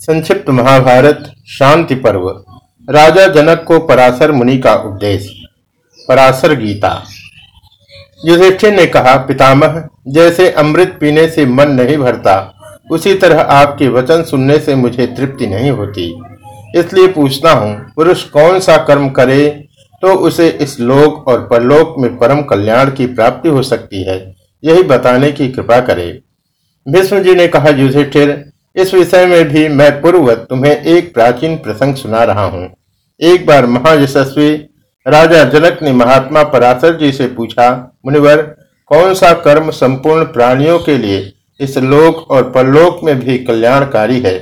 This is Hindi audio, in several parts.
संक्षिप्त महाभारत, शांति पर्व। राजा जनक को पराशर मुनि का उपदेश। पराशर गीता। युधिष्ठिर ने कहा, पितामह, जैसे अमृत पीने से मन नहीं भरता, उसी तरह आपके वचन सुनने से मुझे तृप्ति नहीं होती। इसलिए पूछता हूँ, पुरुष कौन सा कर्म करे तो उसे इस लोक और परलोक में परम कल्याण की प्राप्ति हो सकती है। यही बताने की कृपा करे। विष्णु जी ने कहा, युधिष्ठिर इस विषय में भी मैं पूर्ववत तुम्हें एक प्राचीन प्रसंग सुना रहा हूँ। एक बार महायशस्वी राजा जनक ने महात्मा पराशर जी से पूछा, मुनिवर कौन सा कर्म संपूर्ण प्राणियों के लिए इस लोक और परलोक में भी कल्याणकारी है?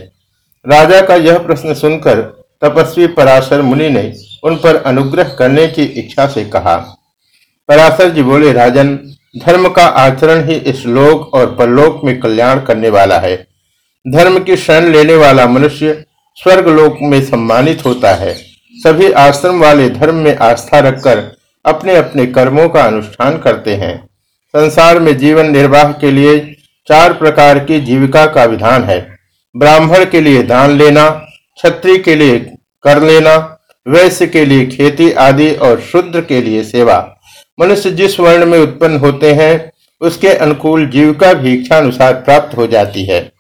राजा का यह प्रश्न सुनकर तपस्वी पराशर मुनि ने उन पर अनुग्रह करने की इच्छा से कहा। पराशर जी बोले, राजन, धर्म का आचरण ही इस लोक और परलोक में कल्याण करने वाला है। धर्म की शरण लेने वाला मनुष्य स्वर्ग लोक में सम्मानित होता है। सभी आश्रम वाले धर्म में आस्था रखकर अपने अपने कर्मों का अनुष्ठान करते हैं। संसार में जीवन निर्वाह के लिए चार प्रकार की जीविका का विधान है। ब्राह्मण के लिए दान लेना, क्षत्रिय के लिए कर लेना, वैश्य के लिए खेती आदि और शुद्र के लिए सेवा। मनुष्य जिस वर्ण में उत्पन्न होते हैं, उसके अनुकूल जीविका भी इच्छानुसार प्राप्त हो जाती है।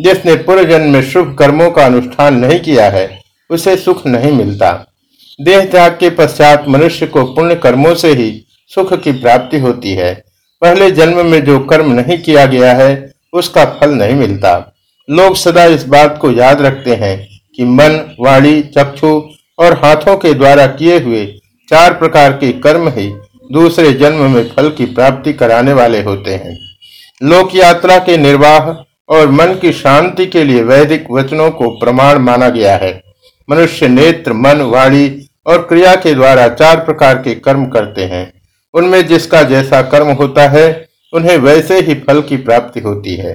जिसने पूर्व जन्म में शुभ कर्मों का अनुष्ठान नहीं किया है, उसे सुख नहीं मिलता। देह त्याग के पश्चात मनुष्य को पुण्य कर्मों से ही सुख की प्राप्ति होती है। पहले जन्म में जो कर्म नहीं किया गया है, उसका फल नहीं मिलता। लोग सदा इस बात को याद रखते हैं कि मन, वाणी, चक्षु और हाथों के द्वारा किए हुए चार प्रकार के कर्म ही दूसरे जन्म में फल की प्राप्ति कराने वाले होते हैं। लोक यात्रा के निर्वाह और मन की शांति के लिए वैदिक वचनों को प्रमाण माना गया है। मनुष्य नेत्र, मन, वाणी और क्रिया के द्वारा चार प्रकार के कर्म करते हैं। उनमें जिसका जैसा कर्म होता है, उन्हें वैसे ही फल की प्राप्ति होती है।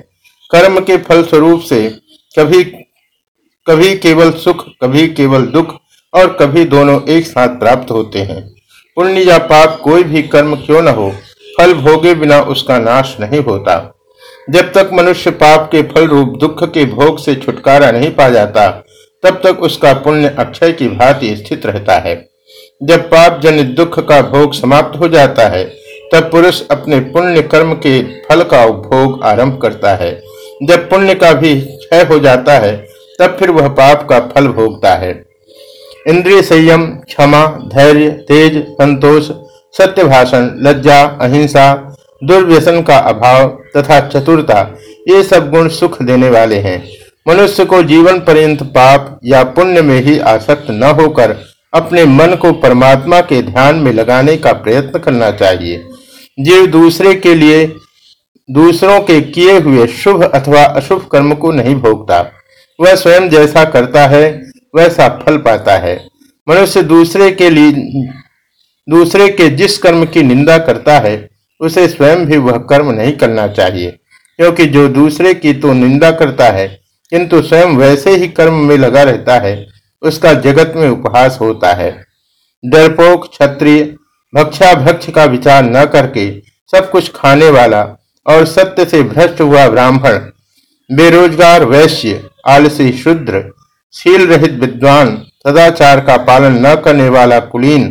कर्म के फल स्वरूप से कभी कभी केवल सुख, कभी केवल दुख और कभी दोनों एक साथ प्राप्त होते हैं। पुण्य या पाप कोई भी कर्म क्यों न हो, फल भोगे बिना उसका नाश नहीं होता। जब तक मनुष्य पाप के फल रूप दुख के भोग से छुटकारा नहीं पा जाता, तब तक उसका पुण्य अक्षय की भांति स्थित रहता है। जब पाप जनित दुख का भोग समाप्त हो जाता है, तब पुरुष अपने पुण्य कर्म के फल का उपभोग आरंभ करता है। जब पुण्य का भी क्षय हो जाता है, तब फिर वह पाप का फल भोगता है। इंद्रिय संयम, क्षमा, धैर्य, तेज, संतोष, सत्य भाषण, लज्जा, अहिंसा दुर्व्यसन का अभाव तथा चतुरता, ये सब गुण सुख देने वाले हैं। मनुष्य को जीवन पर्यंत पाप या पुण्य में ही आसक्त न होकर अपने मन को परमात्मा के ध्यान में लगाने का प्रयत्न करना चाहिए। जीव दूसरे के लिए, दूसरों के किए हुए शुभ अथवा अशुभ कर्म को नहीं भोगता। वह स्वयं जैसा करता है, वैसा फल पाता है। मनुष्य दूसरे के लिए, दूसरे के जिस कर्म की निंदा करता है उसे स्वयं भी वह कर्म नहीं करना चाहिए, क्योंकि जो दूसरे की तो निंदा करता है, किंतु स्वयं वैसे ही कर्म में लगा रहता है, उसका जगत में उपहास होता है। डरपोक, क्षत्रिय भक्षा भक्ष का विचार न करके सब कुछ खाने वाला और सत्य से भ्रष्ट हुआ ब्राह्मण, बेरोजगार, वैश्य, आलसी, शुद्र, शील रहित विद्वान, सदाचार का पालन न करने वाला कुलीन,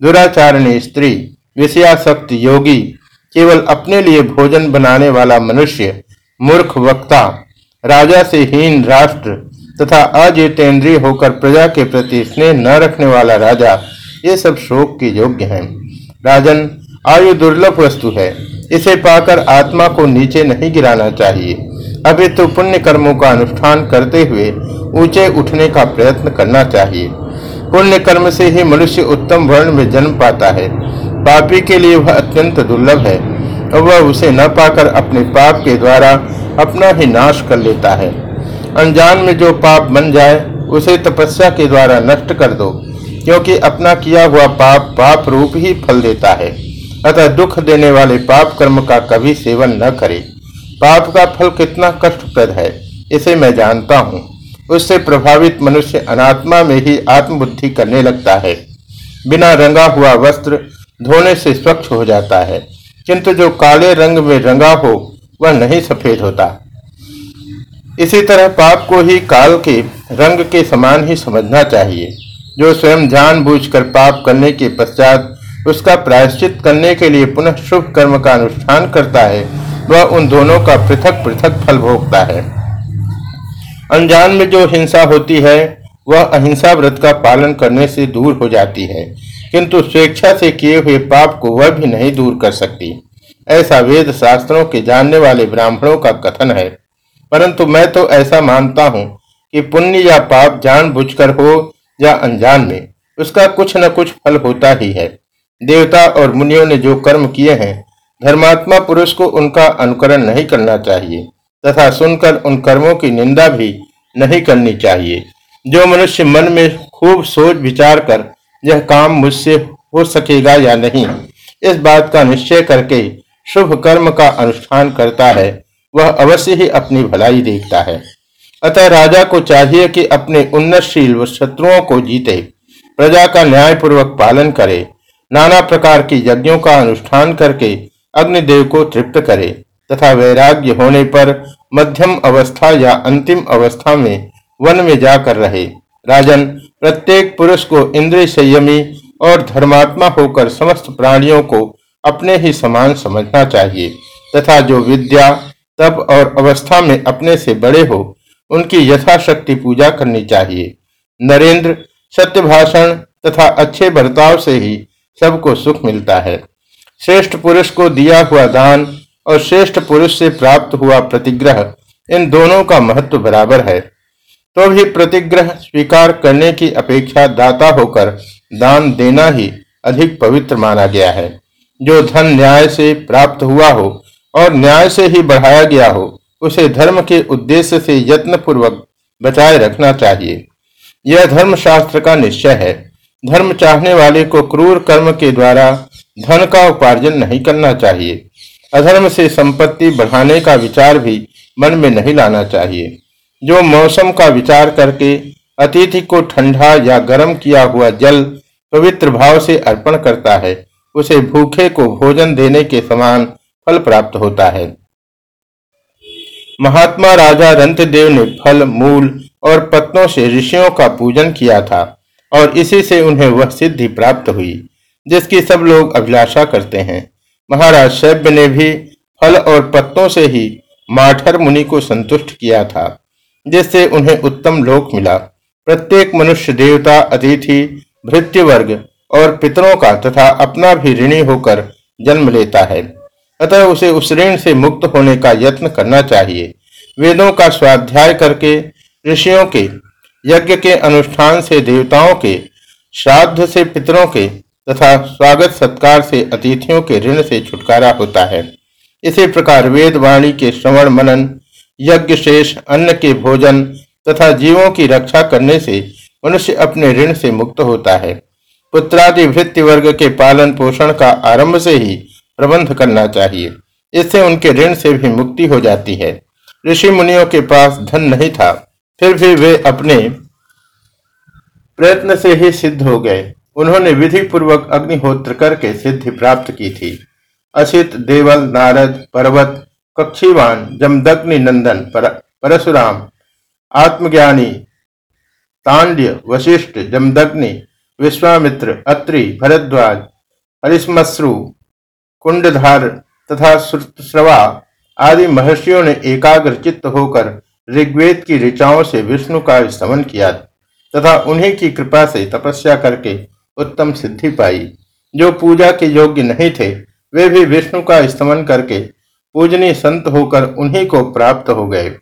दुराचारणी स्त्री विषयाशक्त योगी केवल अपने लिए भोजन बनाने वाला मनुष्य, मूर्ख वक्ता, राजा से हीन राष्ट्र तथा अजितेंद्रिय होकर प्रजा के प्रति स्नेह न रखने वाला राजा, ये सब शोक के योग्य हैं। राजन, आयु दुर्लभ वस्तु है। इसे पाकर आत्मा को नीचे नहीं गिराना चाहिए। अभी तो पुण्य कर्मों का अनुष्ठान करते हुए ऊँचे उठने का प्रयत्न करना चाहिए। पुण्य कर्म से ही मनुष्य उत्तम वर्ण में जन्म पाता है। पापी के लिए वह अत्यंत दुर्लभ है और वह उसे न पाकर अपने पाप के द्वारा अपना ही नाश कर लेता है। अनजान में जो पाप बन जाए, उसे तपस्या के द्वारा नष्ट कर दो, क्योंकि अपना किया हुआ पाप पाप रूप ही फल देता है। अतः दुख देने वाले पाप कर्म का कभी सेवन न करे। पाप का फल कितना कष्टप्रद है, इसे मैं जानता हूँ। उससे प्रभावित मनुष्य अनात्मा में ही आत्मबुद्धि करने लगता है। बिना रंगा हुआ वस्त्र धोने से स्वच्छ हो जाता है, किंतु जो काले रंग में रंगा हो, वह नहीं सफ़ेद होता। इसी तरह पाप को ही काल के रंग के समान ही समझना चाहिए। जो स्वयं जानबूझकर पाप करने के पश्चात उसका प्रायश्चित करने के लिए पुनः शुभ कर्म का अनुष्ठान करता है, वह उन दोनों का पृथक पृथक फल भोगता है। अनजान में जो हिंसा होती है, वह अहिंसा व्रत का पालन करने से दूर हो जाती है। किंतु स्वेच्छा से किए हुए पाप को वह भी नहीं दूर कर सकती। ऐसा वेद शास्त्रों के जानने वाले ब्राह्मणों का कथन है। परंतु मैं तो ऐसा मानता हूँ कि पुण्य या पाप जानबूझकर हो या अनजान में, उसका कुछ न कुछ फल होता ही है। देवता और मुनियों ने जो कर्म किए हैं, धर्मात्मा पुरुष को उनका अनुकरण नहीं करना चाहिए, तथा सुनकर उन कर्मों की निंदा भी नहीं करनी चाहिए। जो मनुष्य मन में खूब सोच विचार कर यह काम मुझसे हो सकेगा या नहीं। इस बात का निश्चय करके शुभ कर्म का अनुष्ठान करता है। वह अवश्य ही अपनी भलाई देखता है। अतः राजा को चाहिए कि अपने उन्नतशील शत्रुओं को जीते, प्रजा का न्यायपूर्वक पालन करे, नाना प्रकार की यज्ञों का अनुष्ठान करके अग्निदेव को तृप्त करे, तथा वैराग्य होने पर मध्यम अवस्था या अंतिम अवस्था में वन में जाकर रहे। राजन, प्रत्येक पुरुष को इंद्रिय संयमी और धर्मात्मा होकर समस्त प्राणियों को अपने ही समान समझना चाहिए, तथा जो विद्या, तप और अवस्था में अपने से बड़े हो, उनकी यथाशक्ति पूजा करनी चाहिए। नरेंद्र सत्य भाषण तथा अच्छे बर्ताव से ही सबको सुख मिलता है। श्रेष्ठ पुरुष को दिया हुआ दान और श्रेष्ठ पुरुष से प्राप्त हुआ प्रतिग्रह, इन दोनों का महत्व बराबर है। तो भी प्रतिग्रह स्वीकार करने की अपेक्षा दाता होकर दान देना ही अधिक पवित्र माना गया है। जो धन न्याय से प्राप्त हुआ हो और न्याय से ही बढ़ाया गया हो, उसे धर्म के उद्देश्य से यत्न पूर्वक बचाए रखना चाहिए। यह धर्म शास्त्र का निश्चय है। धर्म चाहने वाले को क्रूर कर्म के द्वारा धन का उपार्जन नहीं करना चाहिए। अधर्म से संपत्ति बढ़ाने का विचार भी मन में नहीं लाना चाहिए। जो मौसम का विचार करके अतिथि को ठंडा या गर्म किया हुआ जल पवित्र भाव से अर्पण करता है, उसे भूखे को भोजन देने के समान फल प्राप्त होता है। महात्मा राजा रंतदेव ने फल, मूल और पत्तों से ऋषियों का पूजन किया था और इसी से उन्हें वह सिद्धि प्राप्त हुई, जिसकी सब लोग अभिलाषा करते हैं। महाराज शैब्य ने भी फल और पत्तों से ही माठर मुनि को संतुष्ट किया था। जिससे उन्हें उत्तम लोक मिला। प्रत्येक मनुष्य देवता, अतिथि भृत्य वर्ग और पितरों का तथा अपना भी ऋणी होकर जन्म लेता है। अतः उसे उस ऋण से मुक्त होने का यत्न करना चाहिए। वेदों का स्वाध्याय करके, ऋषियों के, यज्ञ के अनुष्ठान से देवताओं के, श्राद्ध से पितरों के तथा स्वागत सत्कार से अतिथियों के ऋण से छुटकारा होता है। इसी प्रकार वेद वाणी के श्रवण मनन यज्ञ शेष अन्न के भोजन तथा जीवों की रक्षा करने से मनुष्य अपने ऋण से मुक्त होता है। पुत्रादि वृत्ति वर्ग के पालन पोषण का आरंभ से ही प्रबंध करना चाहिए। इससे उनके ऋण से भी मुक्ति हो जाती है। ऋषि मुनियों के पास धन नहीं था, फिर भी वे अपने प्रयत्न से ही सिद्ध हो गए। उन्होंने विधि पूर्वक अग्निहोत्र करके सिद्धि प्राप्त की थी। असित, देवल, नारद, पर्वत कक्षीवान जमदग्नि नंदन पर, परशुराम आत्मज्ञानी तांड्य वशिष्ठ जमदग्नि विश्वामित्र अत्रि भरद्वाज हरिश्मश्रु कुंडधार तथा श्रवा आदि महर्षियों ने एकाग्र चित्त होकर ऋग्वेद की ऋचाओं से विष्णु का स्तमन किया तथा उन्हीं की कृपा से तपस्या करके उत्तम सिद्धि पाई। जो पूजा के योग्य नहीं थे वे भी विष्णु का स्तमन करके पूजनीय संत होकर उन्हीं को प्राप्त हो गए।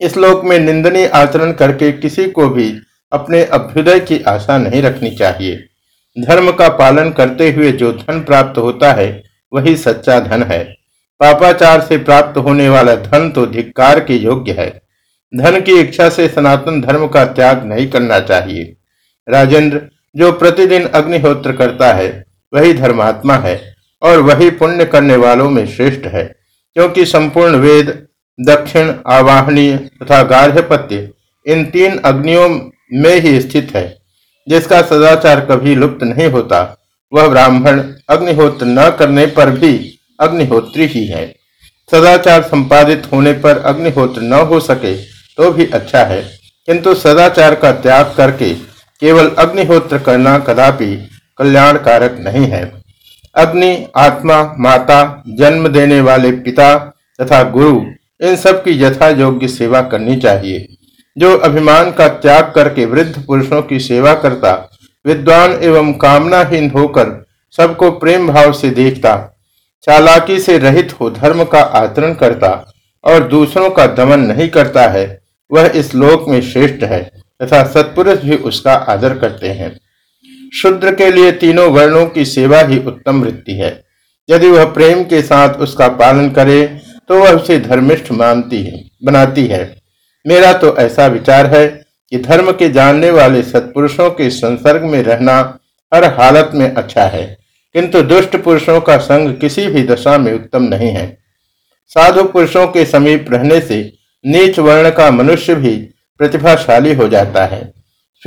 इस लोक में निंदनीय आचरण करके किसी को भी अपने अभ्युदय की आशा नहीं रखनी चाहिए। धर्म का पालन करते हुए जो धन प्राप्त होता है, वही सच्चा धन है। पापाचार से प्राप्त होने वाला धन तो धिक्कार के योग्य है। धन की इच्छा से सनातन धर्म का त्याग नहीं करना चाहिए। राजेंद्र, जो प्रतिदिन अग्निहोत्र करता है, वही धर्मात्मा है। और वही पुण्य करने वालों में श्रेष्ठ है। क्योंकि संपूर्ण वेद, दक्षिण आवाहनीय तथा गार्हपत्य इन तीन अग्नियों में ही स्थित है। जिसका सदाचार कभी लुप्त नहीं होता, वह ब्राह्मण अग्निहोत्र न करने पर भी अग्निहोत्री ही है। सदाचार संपादित होने पर अग्निहोत्र न हो सके तो भी अच्छा है। किंतु सदाचार का त्याग करके केवल अग्निहोत्र करना कदापि कल्याणकारक नहीं है। अग्नि, आत्मा, माता, जन्म देने वाले पिता तथा गुरु, इन सब की यथा योग्य सेवा करनी चाहिए। जो अभिमान का त्याग करके वृद्ध पुरुषों की सेवा करता, विद्वान एवं कामनाहीन होकर सबको प्रेम भाव से देखता, चालाकी से रहित हो धर्म का आचरण करता और दूसरों का दमन नहीं करता है, वह इस लोक में श्रेष्ठ है तथा सत्पुरुष भी उसका आदर करते हैं। शुद्र के लिए तीनों वर्णों की सेवा ही उत्तम वृत्ति है। यदि वह प्रेम के साथ उसका पालन करे तो वह उसे धर्मिष्ठ मानती है, बनाती है। मेरा तो ऐसा विचार है कि धर्म के जानने वाले सत्पुरुषों के संसर्ग में रहना हर हालत में अच्छा है, किंतु दुष्ट पुरुषों का संग किसी भी दशा में उत्तम नहीं है। साधु पुरुषों के समीप रहने से नीच वर्ण का मनुष्य भी प्रतिभाशाली हो जाता है।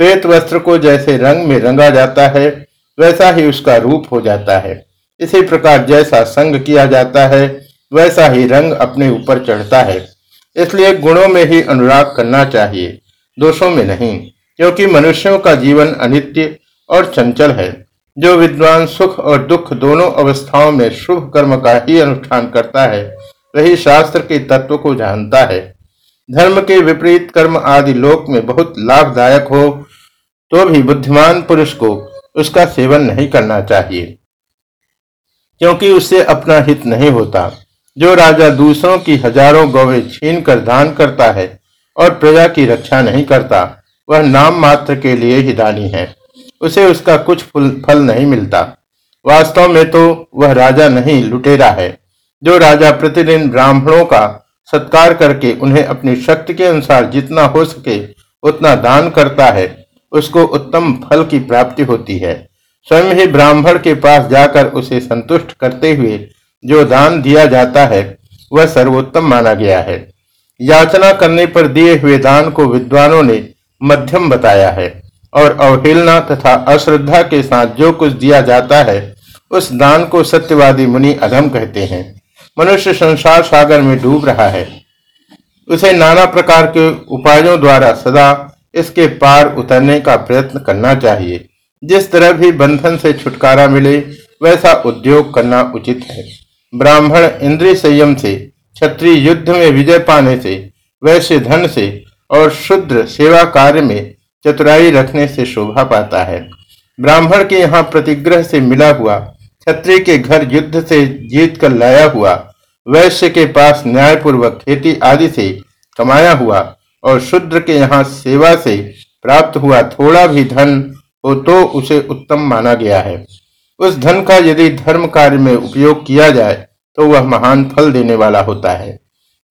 श्वेत वस्त्र को जैसे रंग में रंगा जाता है, वैसा ही उसका रूप हो जाता है। इसी प्रकार जैसा संग किया जाता है, वैसा ही रंग अपने ऊपर चढ़ता है। इसलिए गुणों में ही अनुराग करना चाहिए, दोषों में नहीं, क्योंकि मनुष्यों का जीवन अनित्य और चंचल है। जो विद्वान सुख और दुख दोनों अवस्थाओं में शुभ कर्म का ही अनुष्ठान करता है, वही शास्त्र के तत्व को जानता है। धर्म के विपरीत कर्म आदि लोक में बहुत लाभदायक हो तो भी बुद्धिमान पुरुष को उसका सेवन नहीं करना चाहिए। क्योंकि उससे अपना हित नहीं होता। जो राजा दूसरों की हज़ारों गौवे छीन कर दान करता है और प्रजा की रक्षा नहीं करता, वह नाम मात्र के लिए ही दानी है। उसे उसका कुछ फल नहीं मिलता। वास्तव में तो वह राजा नहीं, लुटेरा है। जो राजा प्रतिदिन ब्राह्मणों का सत्कार करके उन्हें अपनी शक्ति के अनुसार जितना हो सके, उतना दान करता है। उसको उत्तम फल की प्राप्ति होती है। स्वयं ही ब्राह्मण के पास जाकर उसे संतुष्ट करते हुए जो दान दिया जाता है, वह सर्वोत्तम माना गया है। याचना करने पर दिए हुए दान को विद्वानों ने मध्यम बताया है और अवहेलना तथा अश्रद्धा के साथ जो कुछ दिया जाता है, उस दान को सत्यवादी मुनि अधम कहते हैं। मनुष्य संसार सागर में डूब रहा है। उसे नाना प्रकार के उपायों द्वारा सदा इसके पार उतरने का प्रयत्न करना चाहिए। जिस तरह भी बंधन से छुटकारा मिले, वैसा उद्योग करना उचित है। ब्राह्मण इंद्रिय संयम से, क्षत्रिय युद्ध में विजय पाने से, वैश्य धन से और शुद्र सेवा कार्य में चतुराई रखने से शोभा पाता है। ब्राह्मण के यहाँ प्रतिग्रह से मिला हुआ, क्षत्रिय के घर युद्ध से जीत कर लाया हुआ, वैश्य के पास न्यायपूर्वक खेती आदि से कमाया हुआ और शुद्र के यहाँ सेवा से प्राप्त हुआ थोड़ा भी धन हो तो उसे उत्तम माना गया है। उस धन का यदि धर्म कार्य में उपयोग किया जाए तो वह महान फल देने वाला होता है।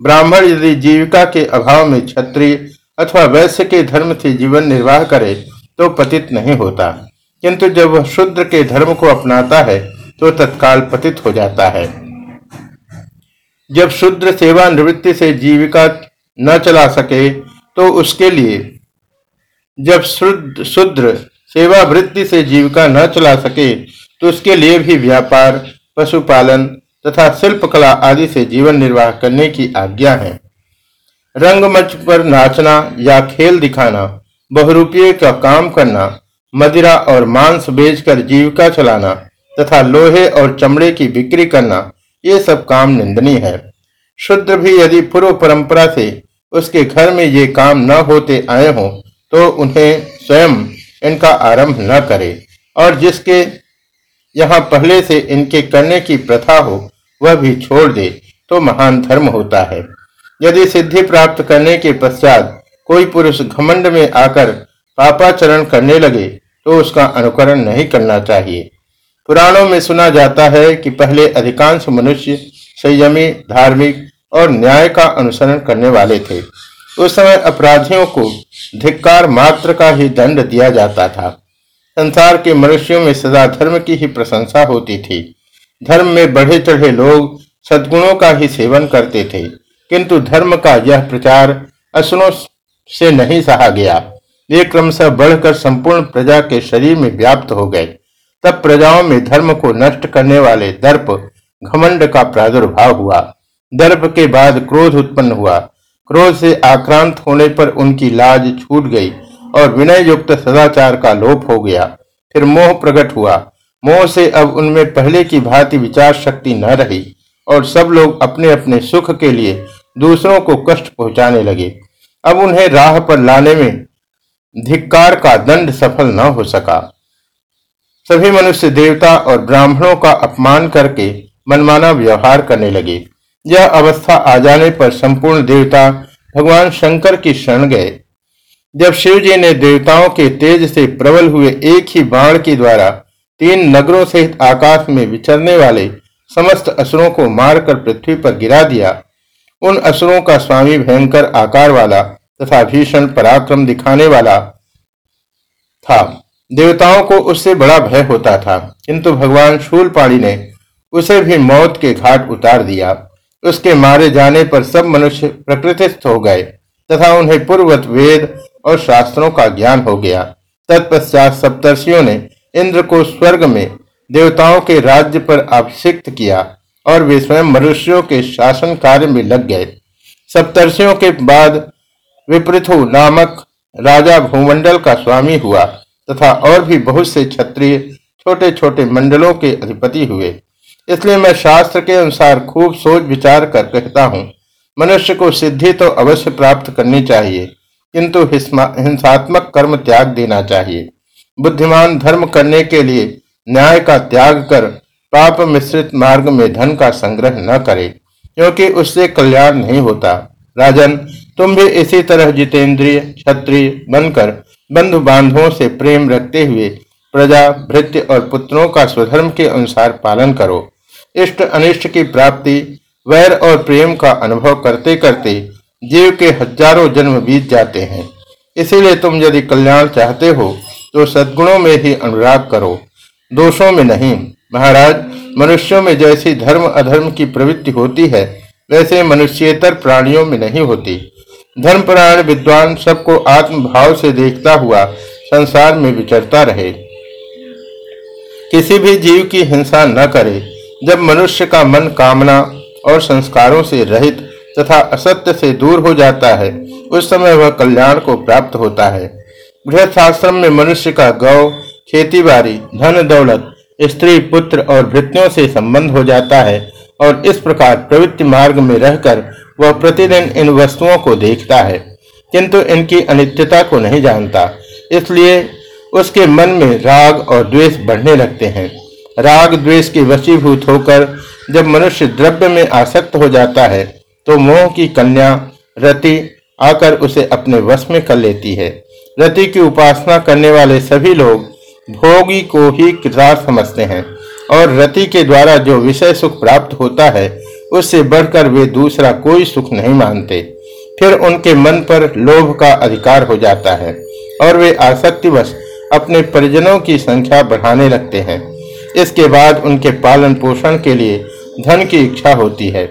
ब्राह्मण यदि जीविका के अभाव में क्षत्रिय अथवा वैश्य के धर्म से जीवन निर्वाह करे तो पतित नहीं होता। किंतु जब वह शुद्र के धर्म को अपनाता है तो तत्काल पतित हो जाता है। जब शुद्र सेवा निवृत्ति से जीविका न चला सके तो उसके लिए जब शुद्ध, शुद्र सेवा वृत्ति से जीविका न चला सके तो उसके लिए भी व्यापार, पशुपालन तथा शिल्प कला आदि से जीवन निर्वाह करने की आज्ञा है। रंगमंच पर नाचना या खेल दिखाना, बहुरूपये का काम करना, मदिरा और मांस बेचकर जीविका चलाना तथा लोहे और चमड़े की बिक्री करना, ये सब काम निंदनीय है। शुद्र भी यदि पूर्व परंपरा से उसके घर में ये काम न होते आए हों तो उन्हें स्वयं इनका आरंभ न करे। और जिसके यहाँ पहले से इनके करने की प्रथा हो, वह भी छोड़ दे तो महान धर्म होता है। यदि सिद्धि प्राप्त करने के पश्चात कोई पुरुष घमंड में आकर पापाचरण करने लगे तो उसका अनुकरण नहीं करना चाहिए। पुराणों में सुना जाता है कि पहले अधिकांश मनुष्य संयमी, धार्मिक और न्याय का अनुसरण करने वाले थे। उस समय अपराधियों को धिक्कार मात्र का ही दंड दिया जाता था। संसार के मनुष्यों में सदा धर्म की ही प्रशंसा होती थी। धर्म में बढ़े चढ़े लोग सद्गुणों का ही सेवन करते थे, किंतु धर्म का यह प्रचार असुनों से नहीं सहा गया। वे क्रमशः बढ़कर संपूर्ण प्रजा के शरीर में व्याप्त हो गए। तब प्रजाओं में धर्म को नष्ट करने वाले दर्प घमंड का प्रादुर्भाव हुआ। दर्प के बाद क्रोध उत्पन्न हुआ। क्रोध से आक्रांत होने पर उनकी लाज छूट गई और विनय युक्त सदाचार का लोप हो गया। फिर मोह प्रकट हुआ। मोह से अब उनमें पहले की भांति विचार शक्ति न रही और सब लोग अपने अपने सुख के लिए दूसरों को कष्ट पहुँचाने लगे। अब उन्हें राह पर लाने में धिक्कार का दंड सफल न हो सका। सभी मनुष्य देवता और ब्राह्मणों का अपमान करके मनमाना व्यवहार करने लगे। यह अवस्था आ जाने पर संपूर्ण देवता भगवान शंकर की शरण गए। जब शिव जी ने देवताओं के तेज से प्रबल हुए एक ही बाण के द्वारा तीन नगरों सहित आकाश में विचरने वाले समस्त असुरों को मारकर पृथ्वी पर गिरा दिया, उन असुरों का स्वामी भयंकर आकार वाला तथा भीषण पराक्रम दिखाने वाला था। देवताओं को उससे बड़ा भय होता था, किंतु भगवान शूलपाणी ने उसे भी मौत के घाट उतार दिया। उसके मारे जाने पर सब मनुष्य प्रकृतिस्थ हो गए, तथा उन्हें पूर्वत वेद और शास्त्रों का ज्ञान हो गया। तत्पश्चात सप्तर्षियों ने इंद्र को स्वर्ग में देवताओं के राज्य पर अभिषिक्त किया और वे स्वयं मनुष्यों के शासन कार्य में लग गए। सप्तर्षियों के बाद विपृथु नामक राजा भूमंडल का स्वामी हुआ, तथा और भी बहुत से क्षत्रिय छोटे छोटे मंडलों के अधिपति हुए। इसलिए मैं शास्त्र के अनुसार खूब सोच विचार कर कहता हूँ। मनुष्य को सिद्धि तो अवश्य प्राप्त करनी चाहिए, किंतु हिंसात्मक कर्म त्याग देना चाहिए। बुद्धिमान धर्म करने के लिए न्याय का त्याग कर पाप मिश्रित मार्ग में धन का संग्रह न करे, क्योंकि उससे कल्याण नहीं होता। राजन, तुम भी इसी तरह जितेंद्रिय, क्षत्रिय बनकर बंधु बांधवों से प्रेम रखते हुए प्रजा, भृत्य और पुत्रों का स्वधर्म के अनुसार पालन करो। इष्ट अनिष्ट की प्राप्ति, वैर और प्रेम का अनुभव करते करते जीव के हज़ारों जन्म बीत जाते हैं। इसीलिए तुम यदि कल्याण चाहते हो तो सद्गुणों में ही अनुराग करो। दोषों में नहीं। महाराज, मनुष्यों में जैसी धर्म अधर्म की प्रवृत्ति होती है, वैसे मनुष्यतर प्राणियों में नहीं होती। धर्मपरायण विद्वान सबको आत्म भाव से देखता हुआ संसार में विचरता रहे। किसी भी जीव की हिंसा न करे। जब मनुष्य का मन कामना और संस्कारों से रहित तथा असत्य से दूर हो जाता है, उस समय वह कल्याण को प्राप्त होता है। गृहस्थाश्रम में मनुष्य का गौ खेती बाड़ी धन दौलत, स्त्री, पुत्र और भृत्यों से संबंध हो जाता है और इस प्रकार प्रवृत्ति मार्ग में रहकर वह प्रतिदिन इन वस्तुओं को देखता है, किंतु इनकी अनित्यता को नहीं जानता। इसलिए उसके मन में राग और द्वेष बढ़ने लगते हैं। राग द्वेष के वशीभूत होकर जब मनुष्य द्रव्य में आसक्त हो जाता है तो मोह की कन्या रति आकर उसे अपने वश में कर लेती है। रति की उपासना करने वाले सभी लोग भोगी को ही कृतार्थ समझते हैं और रति के द्वारा जो विषय सुख प्राप्त होता है, उससे बढ़कर वे दूसरा कोई सुख नहीं मानते। फिर उनके मन पर लोभ का अधिकार हो जाता है और वे आसक्तिवश अपने परिजनों की संख्या बढ़ाने लगते हैं। इसके बाद उनके पालन पोषण के लिए धन की इच्छा होती है।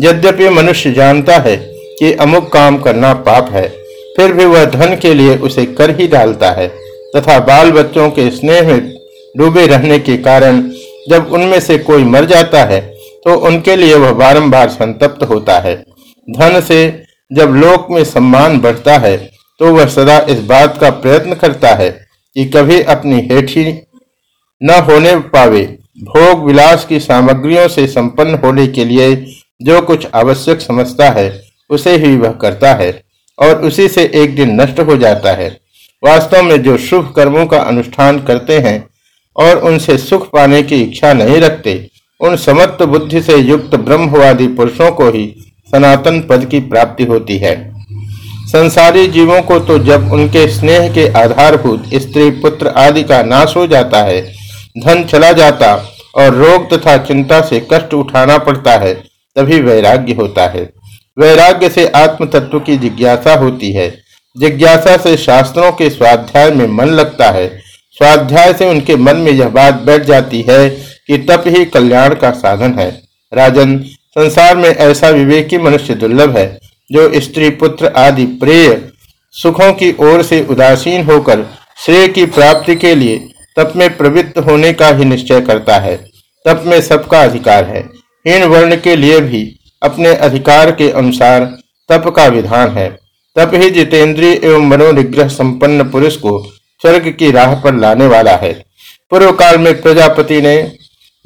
यद्यपि मनुष्य जानता है कि अमुक काम करना पाप है, फिर भी वह धन के लिए उसे कर ही डालता है तथा बाल बच्चों के स्नेह में डूबे रहने के कारण जब उनमें से कोई मर जाता है तो उनके लिए वह बारंबार संतप्त होता है। धन से जब लोक में सम्मान बढ़ता है तो वह सदा इस बात का प्रयत्न करता है कि कभी अपनी हेठी न होने पावे। भोग विलास की सामग्रियों से संपन्न होने के लिए जो कुछ आवश्यक समझता है, उसे ही वह करता है और उसी से एक दिन नष्ट हो जाता है। वास्तव में जो शुभ कर्मों का अनुष्ठान करते हैं और उनसे सुख पाने की इच्छा नहीं रखते, उन समत्व बुद्धि से युक्त ब्रह्मवादी पुरुषों को ही सनातन पद की प्राप्ति होती है। संसारी जीवों को तो जब उनके स्नेह के आधारभूत स्त्री पुत्र आदि का नाश हो जाता है धन चला जाता और रोग तथा चिंता से कष्ट उठाना पड़ता है, तभी वैराग्य होता है। वैराग्य से आत्म तत्व की जिज्ञासा होती है। जिज्ञासा से शास्त्रों के स्वाध्याय में मन लगता है। स्वाध्याय से उनके मन में यह बात बैठ जाती है कि तप ही कल्याण का साधन है। राजन, संसार में ऐसा विवेकी मनुष्य दुर्लभ है, जो स्त्री, पुत्र आदि प्रेय, सुखों की ओर से उदासीन होकर श्रेय की प्राप्ति के लिए तप में प्रवृत्त होने का ही निश्चय करता है। तप में सबका अधिकार है। हीन वर्ण के लिए भी अपने अधिकार के अनुसार तप का विधान है। तप ही जितेंद्रीय एवं मनोनिग्रह संपन्न पुरुष को स्वर्ग की राह पर लाने वाला है। पूर्व काल में प्रजापति ने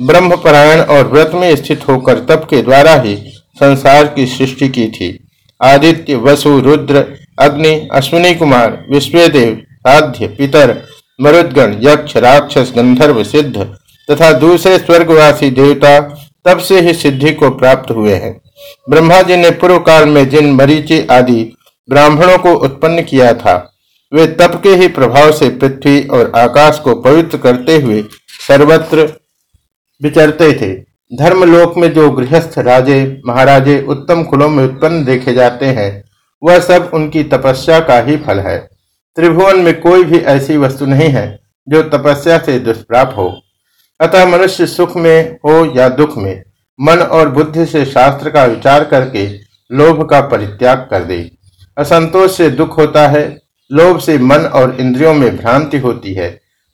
ब्रह्मपरायण और व्रत में स्थित होकर तप के द्वारा ही संसार की सृष्टि की थी। आदित्य, वसु, रुद्र, अग्नि, अश्विनी कुमार, विश्वदेव साध्य पितर मरुदगण, यक्ष, राक्षस, गंधर्व, सिद्ध तथा दूसरे स्वर्गवासी देवता तब से ही सिद्धि को प्राप्त हुए हैं। ब्रह्मा जी ने पूर्व काल में जिन मरीचि आदि ब्राह्मणों को उत्पन्न किया था, वे तप के ही प्रभाव से पृथ्वी और आकाश को पवित्र करते हुए सर्वत्र विचरते थे। धर्मलोक में जो गृहस्थ राजे, महाराजे उत्तम कुलों में उत्पन्न देखे जाते हैं, वह सब उनकी तपस्या का ही फल है। त्रिभुवन में कोई भी ऐसी वस्तु नहीं है जो तपस्या से दुष्प्राप्त हो। अतः मनुष्य सुख में हो या दुख में, मन और बुद्धि से शास्त्र का विचार करके लोभ का परित्याग कर दे। असंतोष से दुख होता है, लोभ से मन और इंद्रियों में भ्रांति होती है।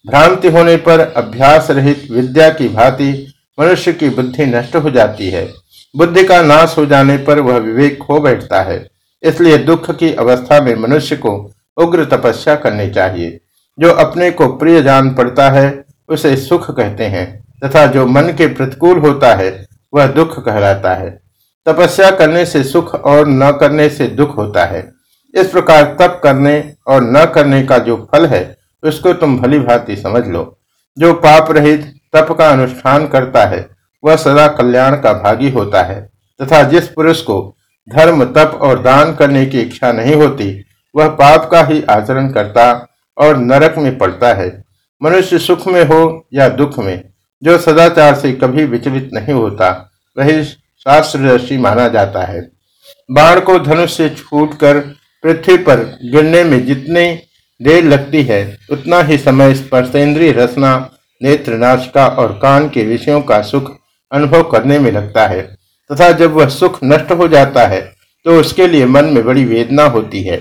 भ्रांति होने पर अभ्यास रहित विद्या की भांति मनुष्य की बुद्धि नष्ट हो जाती है। बुद्धि का नाश हो जाने पर वह विवेक खो बैठता है। इसलिए दुख की अवस्था में मनुष्य को उग्र तपस्या करनी चाहिए। जो अपने को प्रिय जान पड़ता है, उसे सुख कहते हैं, तथा जो मन के प्रतिकूल होता है, वह दुख कहलाता है। तपस्या करने से सुख और न करने से दुख होता है। इस प्रकार तप करने और न करने का जो फल है, उसको तुम भली भांति समझ लो। जो पाप रहित तप का अनुष्ठान करता है, वह सदा कल्याण का भागी होता है, तथा जिस पुरुष को धर्म, तप और दान करने की इच्छा नहीं होती वह पाप का ही आचरण करता और नरक में पड़ता है। मनुष्य सुख में हो या दुख में, जो सदाचार से कभी विचलित नहीं होता, वही शास्त्रदर्शी माना जाता है। बाण को धनुष से छूटकर पृथ्वी पर गिरने में जितनी देर लगती है, उतना ही समय स्पर्शेंद्रीय रचना, नेत्र नाशिका और कान के विषयों का सुख अनुभव करने में लगता है, तथा जब वह सुख नष्ट हो जाता है तो उसके लिए मन में बड़ी वेदना होती है।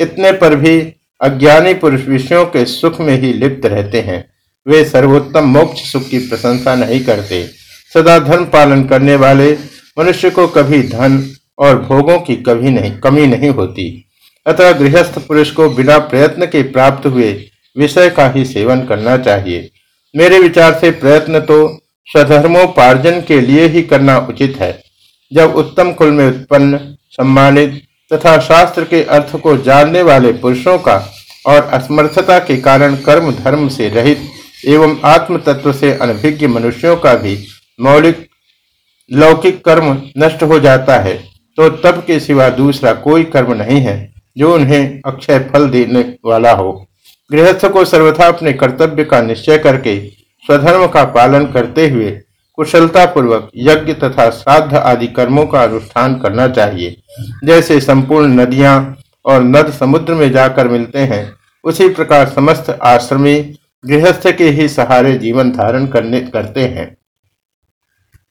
इतने पर भी अज्ञानी पुरुष विषयों के सुख में ही लिप्त रहते हैं। वे सर्वोत्तम मोक्ष सुख की प्रशंसा नहीं करते। सदा धर्म पालन करने वाले मनुष्य को कभी धन और भोगों की कभी नहीं, कमी नहीं होती। अतः गृहस्थ पुरुष को बिना प्रयत्न के प्राप्त हुए विषय का ही सेवन करना चाहिए। मेरे विचार से प्रयत्न तो स्वधर्मोपार्जन के लिए ही करना उचित है। जब उत्तम कुल में उत्पन्न, सम्मानित तथा शास्त्र के अर्थ को जानने वाले पुरुषों का और असमर्थता के कारण कर्म धर्म से रहित एवं आत्म तत्व से अनभिज्ञ मनुष्यों का भी मौलिक, लौकिक कर्म नष्ट हो जाता है तो तब के सिवा दूसरा कोई कर्म नहीं है, जो उन्हें अक्षय फल देने वाला हो। गृहस्थ को सर्वथा अपने कर्तव्य का निश्चय करके स्वधर्म का पालन करते हुए कुशलता पूर्वक यज्ञ तथा श्राद्ध आदि कर्मों का अनुष्ठान करना चाहिए। जैसे संपूर्ण नदियाँ और नद समुद्र में जाकर मिलते हैं, उसी प्रकार समस्त आश्रमी गृहस्थ के ही सहारे जीवन धारण करने, करते हैं।